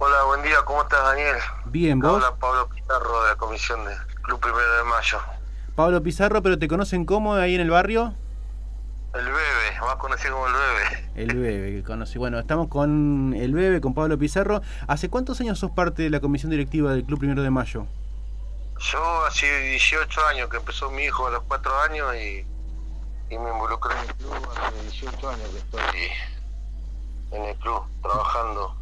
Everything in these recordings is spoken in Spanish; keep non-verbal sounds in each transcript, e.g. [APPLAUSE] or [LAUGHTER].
Hola, buen día, ¿cómo estás Daniel? Bien, ¿vos? Hola, Pablo Pizarro de la comisión del Club Primero de Mayo. Pablo Pizarro, ¿pero te conocen cómo ahí en el barrio? El Bebe, más conocido como el Bebe. El [LAUGHS] Bebe, que conocí. Bueno, estamos con el Bebe, con Pablo Pizarro. ¿Hace cuántos años sos parte de la comisión directiva del Club Primero de Mayo? Yo hace 18 años que empezó mi hijo a los 4 años y, y me involucré en el club hace 18 años que estoy en el club trabajando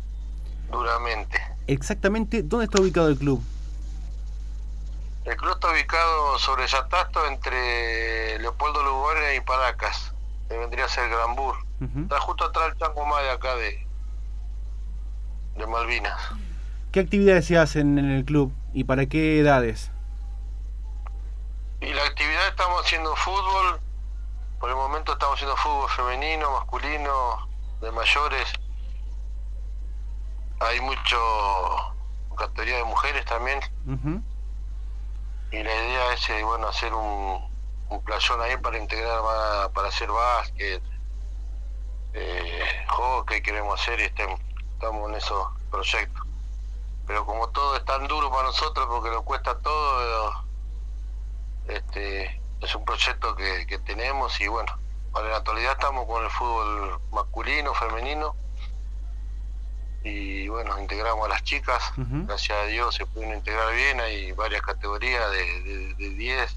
Exactamente, ¿dónde está ubicado el club? El club está ubicado sobre Yatasto entre Leopoldo Lugones y Paracas, que vendría a ser Granbur. Ujú. Está justo atrás del Chango Maya acá de, de Malvinas. ¿Qué actividades se hacen en el club y para qué edades? Y la actividad estamos haciendo fútbol, por el momento estamos haciendo fútbol femenino, masculino, de mayores. Hay mucho categoría de mujeres también y la idea es eh, bueno hacer un, un playón ahí para integrar más, para hacer básquet, eh, hockey queremos hacer y estem- estamos en esos proyectos. Pero como todo es tan duro para nosotros porque nos cuesta todo, este es un proyecto que, que tenemos y bueno, para la actualidad estamos con el fútbol masculino, femenino y bueno, integramos a las chicas, gracias a Dios se pudieron integrar bien, hay varias categorías de, de, de 10,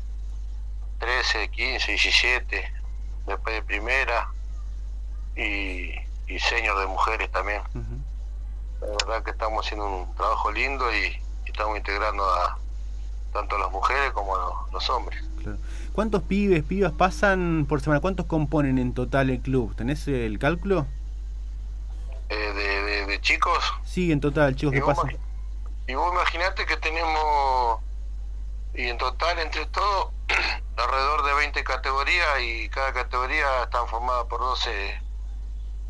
13, 15, 17, después de primera y, y senior de mujeres también. La verdad que estamos haciendo un trabajo lindo y, y estamos integrando a tanto a las mujeres como a los, los hombres. Claro. ¿Cuántos pibes, pibas pasan por semana? ¿Cuántos componen en total el club? ¿Tenés el cálculo? Chicos, Sí, en total, chicos, que pasan. y vos imaginate que tenemos, y en total entre todos, [CLEARS THROAT] alrededor de 20 categorías y cada categoría está formada por 12,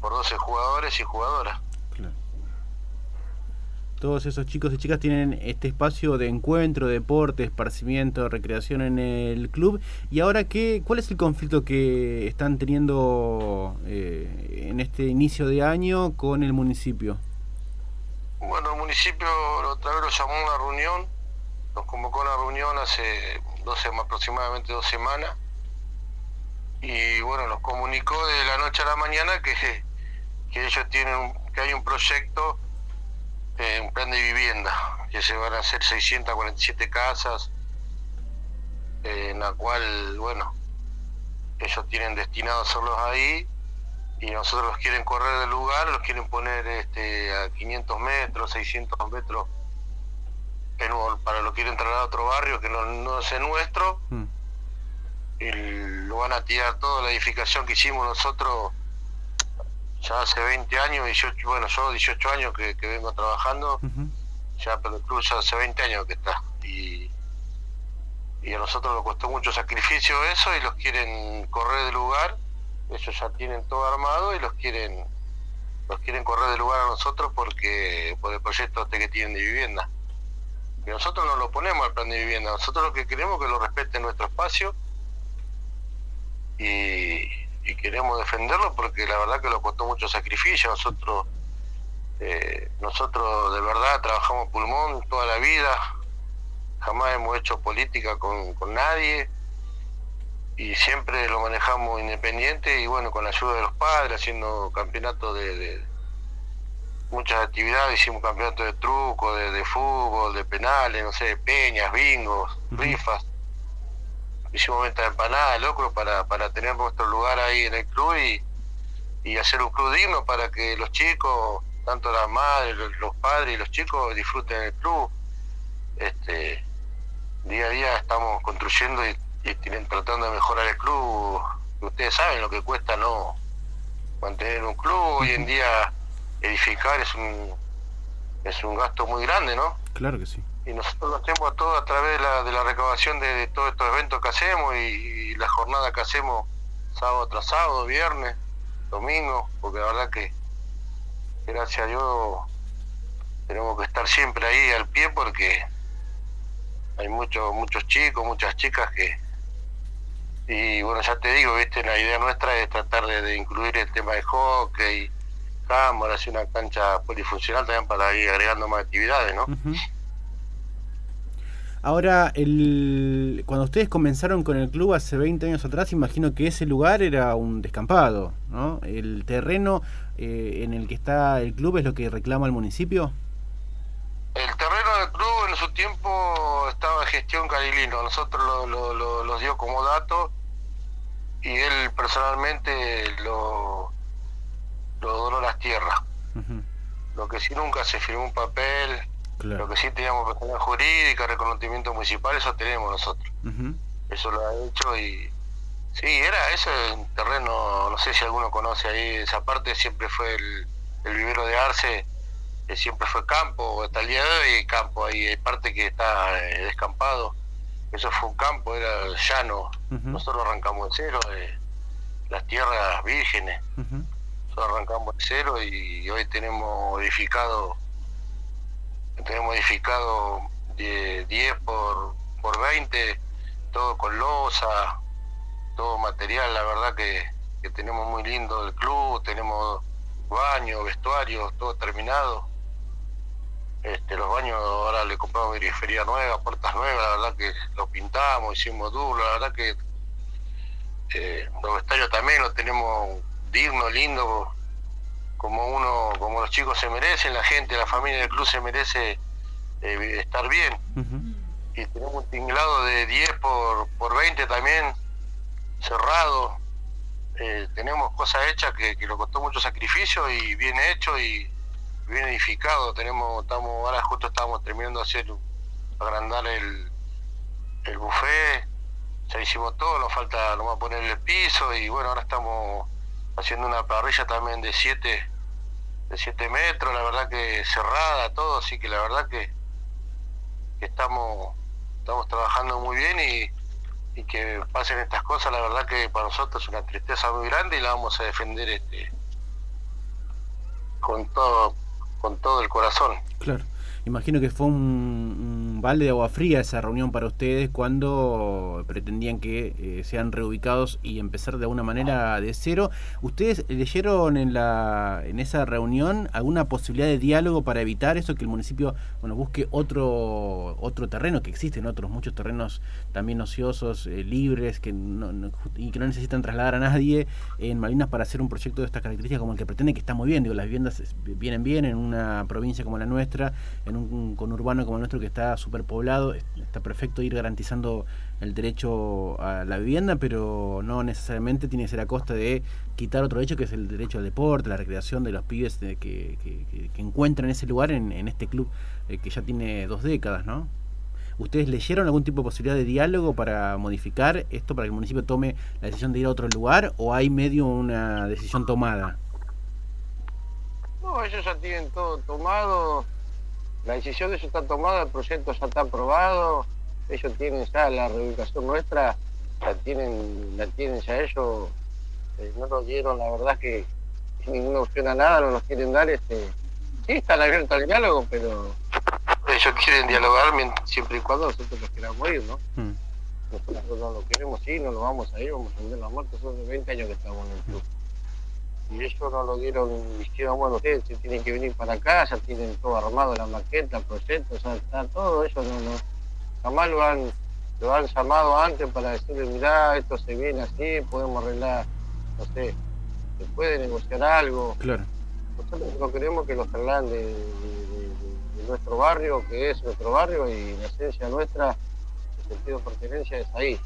por 12 jugadores y jugadoras. Todos esos chicos y chicas tienen este espacio de encuentro, deporte, esparcimiento, recreación en el club. ¿Y ahora qué? ¿Cuál es el conflicto que están teniendo eh, en este inicio de año con el municipio? Bueno, el municipio otra vez lo llamó a una reunión, nos convocó a una reunión hace 12, aproximadamente dos semanas, y bueno, nos comunicó de la noche a la mañana que, que ellos tienen, que hay un proyecto, eh, un plan de vivienda, que se van a hacer 647 casas, eh, en la cual, bueno, ellos tienen destinado a hacerlos ahí, y nosotros los quieren correr del lugar, los quieren poner este, a 500 metros, 600 metros, en para lo quieren trasladar a otro barrio que no, no es el nuestro, Mm, y lo van a tirar toda la edificación que hicimos nosotros ya hace 20 años, 18, bueno, yo 18 años que, que vengo trabajando, ya pero el club ya hace 20 años que está, y, y a nosotros nos costó mucho sacrificio eso y los quieren correr del lugar, ellos ya tienen todo armado y los quieren los quieren correr del lugar a nosotros porque por el proyecto este que tienen de vivienda. Y nosotros no lo ponemos al plan de vivienda, nosotros lo que queremos es que lo respeten nuestro espacio y, y queremos defenderlo porque la verdad que lo costó mucho sacrificio, nosotros eh, nosotros de verdad trabajamos pulmón toda la vida, jamás hemos hecho política con, con nadie y siempre lo manejamos independiente y bueno, con la ayuda de los padres, haciendo campeonatos de, de muchas actividades, hicimos campeonatos de truco, de, de fútbol, de penales, no sé, peñas, bingos, rifas. Hicimos venta de empanadas, locro, para, para tener nuestro lugar ahí en el club y, y hacer un club digno para que los chicos, tanto las madres, los, los padres y los chicos disfruten el club. Este, día a día estamos construyendo y, y tienen- tratando de mejorar el club. Ustedes saben lo que cuesta no mantener un club. Hoy en día edificar es un es un gasto muy grande, ¿no? Claro que sí. y nosotros lo hacemos todo a través de la, de la recaudación de, de todos estos eventos que hacemos y, y la jornada que hacemos sábado tras sábado, viernes, domingo, porque la verdad que gracias a Dios tenemos que estar siempre ahí al pie porque hay muchos muchos chicos, muchas chicas que y bueno ya te digo, viste, la idea nuestra es tratar de, de incluir el tema de hockey, cámaras y una cancha polifuncional también para ir agregando más actividades, ¿no? Ahora, el, cuando ustedes comenzaron con el club hace 20 años atrás, imagino que ese lugar era un descampado, ¿no? ¿El terreno eh, en el que está el club es lo que reclama el municipio? El terreno del club en su tiempo estaba en gestión Carilino, nosotros lo, lo, los dio como dato y él personalmente lo, tierras. Lo que sí nunca se firmó un papel, lo que sí teníamos personalidad jurídica, reconocimiento municipal, eso tenemos nosotros. Eso lo ha hecho y sí, era ese terreno, no sé si alguno conoce ahí, esa parte siempre fue el, el vivero de Arce siempre fue campo, hasta el día de hoy hay campo, ahí hay parte que está eh, descampado, eso fue un campo, era llano, nosotros arrancamos de cero, las tierras vírgenes, nosotros arrancamos de cero y hoy tenemos modificado, tenemos modificado de 10 por, por 20, todo con losa, todo material, la verdad que, que tenemos muy lindo el club, tenemos baño, vestuario, todo terminado. Este, los baños ahora le compramos periferia nueva, puertas nuevas, la verdad que lo pintamos, hicimos duro, la verdad que eh, los vestuarios también lo tenemos digno, lindo, como uno, como los chicos se merecen, la gente, la familia del club se merece eh, estar bien. Y tenemos un tinglado de 10 por, por 20 también, cerrado. Eh, tenemos cosas hechas que, que lo costó mucho sacrificio y bien hecho y bien edificado, tenemos, estamos, ahora justo estamos terminando de hacer, agrandar el, el buffet, ya hicimos todo, nos falta nomás poner el piso y bueno, ahora estamos haciendo una parrilla también de 7 de siete metros, la verdad que cerrada, todo, así que la verdad que, estamos, estamos trabajando muy bien y, y que pasen estas cosas, la verdad que para nosotros es una tristeza muy grande y la vamos a defender este con todo con todo el corazón. Claro. Imagino que fue un, balde de agua fría esa reunión para ustedes cuando pretendían que eh, sean reubicados y empezar de alguna manera de cero. ¿Ustedes leyeron en, la, en esa reunión alguna posibilidad de diálogo para evitar eso, que el municipio bueno, busque otro, otro terreno, que existen otros muchos terrenos también ociosos, eh, libres, que no, y que no necesitan trasladar a nadie en Malinas para hacer un proyecto de estas características como el que pretende, que está muy bien, digo, las viviendas vienen bien en una provincia como la nuestra, en un conurbano como el nuestro que está superpoblado, está perfecto ir garantizando el derecho a la vivienda, pero no necesariamente tiene que ser a costa de quitar otro derecho que es el derecho al deporte, la recreación de los pibes que, que, encuentran ese lugar en, este club eh, que ya tiene dos décadas, ¿no? ¿Ustedes leyeron algún tipo de posibilidad de diálogo para modificar esto, para que el municipio tome la decisión de ir a otro lugar o hay medio una decisión tomada? No, ellos ya tienen todo tomado la decisión de eso está tomada, el proyecto ya está aprobado, ellos tienen ya la reubicación nuestra, la tienen, la tienen ya ellos, eh, no nos dieron la verdad que ninguna opción a nada, no nos quieren dar este sí están abiertos al diálogo, pero ellos quieren dialogar siempre y cuando nosotros los queramos ir, ¿no? Hmm. Nosotros no lo queremos ir, no lo vamos a ir, vamos a vender la muerte, son 20 años que estamos en el club y ellos no lo dieron, dijeron, bueno, ustedes tienen que venir para acá, ya tienen todo armado, la maqueta, el proyecto, sea, está todo, ellos no, no, jamás lo han, lo han llamado antes para decirle, mirá, esto se viene así, podemos arreglar, no sé, se puede negociar algo. Claro. Nosotros no queremos que los trasladen de, nuestro barrio, que es nuestro barrio, y la esencia nuestra, el sentido de pertenencia es ahí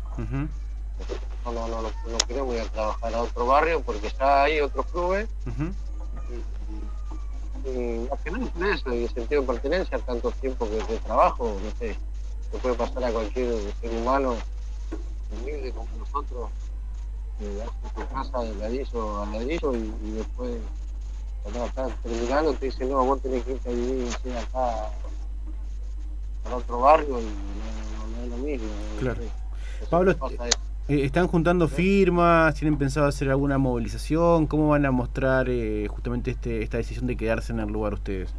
no, no, no, no, queremos ir a trabajar a otro barrio porque ya hay otros clubes. y, y, que nada es eso, el sentido de pertenencia, tanto tiempo que de trabajo, no sé, se puede pasar a cualquier ser humano humilde como nosotros, que hace tu casa de ladrillo a ladrillo y, después cuando estás terminando te dice no, vos tenés que irte a vivir acá a otro barrio y no, es lo mismo. Claro. Pablo, eh, ¿Están juntando firmas? ¿Tienen pensado hacer alguna movilización? ¿Cómo van a mostrar eh, justamente este, esta decisión de quedarse en el lugar ustedes?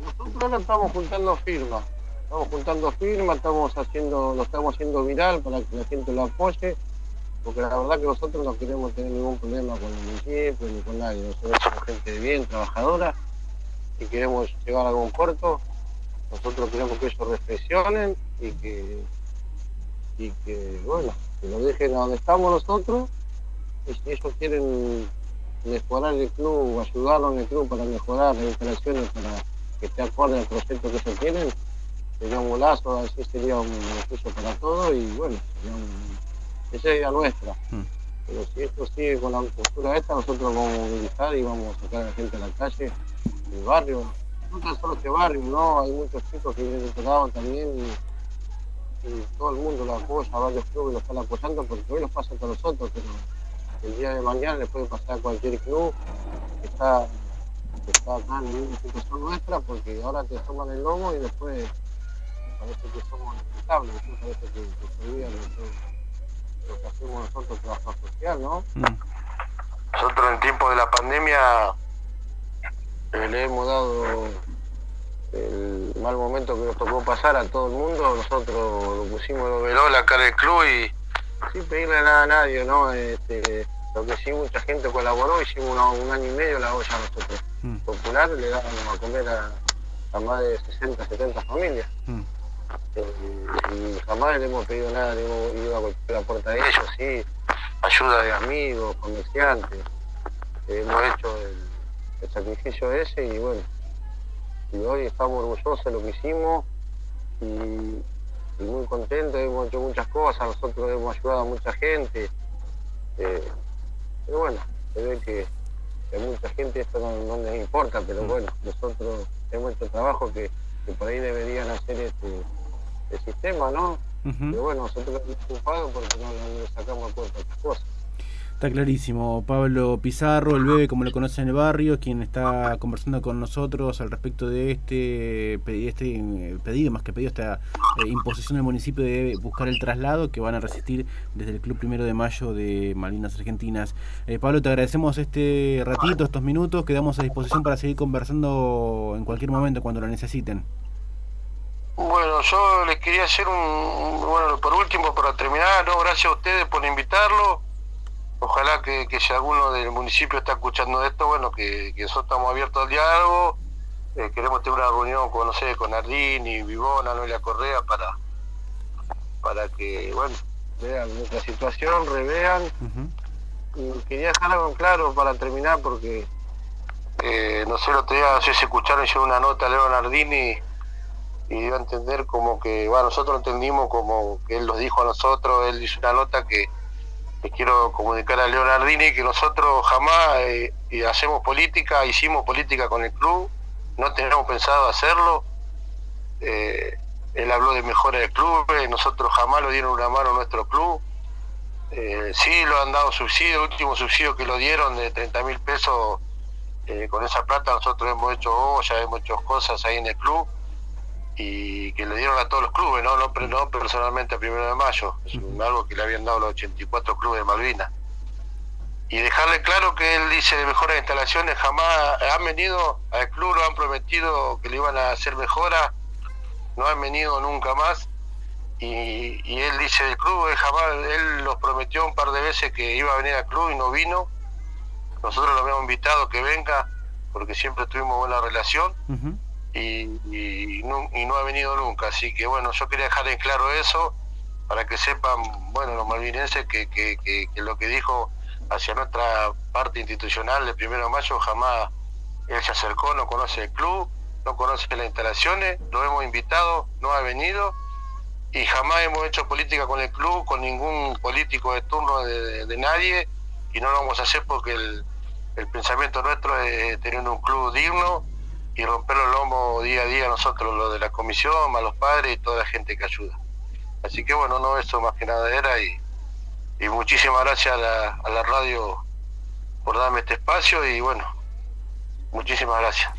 Nosotros ahora estamos juntando firmas. Estamos juntando firmas, estamos haciendo, lo estamos haciendo viral para que la gente lo apoye. porque la verdad que nosotros no queremos tener ningún problema con el municipio ni con nadie, nosotros somos gente de bien, trabajadora, y queremos llegar a algún puerto, nosotros queremos que ellos reflexionen y que, y que bueno, dejen a donde estamos nosotros, y si ellos quieren mejorar el club, ayudarnos en el club para mejorar las instalaciones, para que esté acorde al proyecto que se tienen, sería un golazo, así sería un beneficio para todos y bueno, sería un esa es la nuestra. Mm. Pero si esto sigue con la postura esta, nosotros vamos a movilizar y vamos a sacar a la gente a la calle, del barrio. No tan solo este barrio, ¿no? Hay muchos chicos que vienen de lado también y, todo el mundo lo apoya, varios clubes lo están apoyando porque hoy nos pasa a nosotros, pero el día de mañana le puede pasar a cualquier club que está, que está acá en la misma situación nuestra porque ahora te toman el lomo y después parece que somos responsables, parece que, que se olvidan de lo que hacemos nosotros, trabajo social, ¿no? Mm. Nosotros en el tiempo de la pandemia eh, le hemos dado el mal momento que nos tocó pasar a todo el mundo, nosotros lo pusimos lo veló la cara del club y sin pedirle nada a nadie, ¿no? Este, lo que sí mucha gente colaboró, hicimos un año y medio la olla nosotros. Mm. Popular le dábamos a comer a, más de 60, 70 familias. Mm. Eh, y jamás le hemos pedido nada, le hemos ido a golpear la puerta de ellos, sí, ayuda de amigos, comerciantes, hemos hecho el, sacrificio ese y bueno, y hoy estamos orgullosos de lo que hicimos y, muy contentos, hemos hecho muchas cosas, nosotros hemos ayudado a mucha gente, eh, pero bueno, se ve que, a mucha gente esto no, les importa, pero mm. bueno, nosotros hemos hecho trabajo que, que por ahí deberían hacer este el sistema, ¿no? Pero bueno, nosotros hemos ocupado porque no, le sacamos a puerta otras cosas. Está clarísimo. Pablo Pizarro, el bebé, como lo conoce en el barrio, quien está conversando con nosotros al respecto de este, este eh, pedido, más que pedido, esta eh, imposición del municipio de buscar el traslado que van a resistir desde el Club Primero de Mayo de Malvinas Argentinas. Eh, Pablo, te agradecemos este ratito, estos minutos, quedamos a disposición para seguir conversando en cualquier momento cuando lo necesiten. Bueno, yo les quería hacer un, bueno, por último, para terminar, no, gracias a ustedes por invitarlo. Ojalá que, si alguno del municipio está escuchando esto, bueno, que, nosotros estamos abiertos al diálogo. Eh, queremos tener una reunión con, no sé, con Ardini, Vivona, Noelia Correa, para, para que, bueno, vean nuestra situación, revean. Quería dejar algo claro para terminar, porque, eh, no sé, el otro día, no sé si escucharon, yo una nota a León Ardini y dio a entender como que, bueno, nosotros entendimos como que él nos dijo a nosotros, él hizo una nota que le quiero comunicar a Leonardini que nosotros jamás eh, hacemos política, hicimos política con el club, no tenemos pensado hacerlo. Eh, él habló de mejora del club, nosotros jamás lo dieron una mano a nuestro club. Eh, sí lo han dado subsidio, el último subsidio que lo dieron de 30 mil pesos, con esa plata nosotros hemos hecho ya hemos hecho cosas ahí en el club y que le dieron a todos los clubes, no, no, no personalmente a primero de mayo, es algo que le habían dado los 84 clubes de Malvinas. Y dejarle claro que él dice de mejoras de instalaciones, jamás han venido al club, lo han prometido que le iban a hacer mejoras, no han venido nunca más. Y, y él dice del club, él jamás, él los prometió un par de veces que iba a venir al club y no vino. Nosotros lo habíamos invitado que venga, porque siempre tuvimos buena relación y, no, ha venido nunca. Así que bueno, yo quería dejar en claro eso para que sepan, bueno, los malvinenses que, lo que dijo hacia nuestra parte institucional de primero de mayo jamás él se acercó, no conoce el club, no conoce las instalaciones, lo hemos invitado, no ha venido y jamás hemos hecho política con el club, con ningún político de turno de, nadie y no lo vamos a hacer porque el, el pensamiento nuestro es tener un club digno y romper los lomos día a día nosotros, lo de la comisión, más los padres y toda la gente que ayuda. Así que bueno, no, eso más que nada era y, y muchísimas gracias a la, a la radio por darme este espacio y bueno, muchísimas gracias.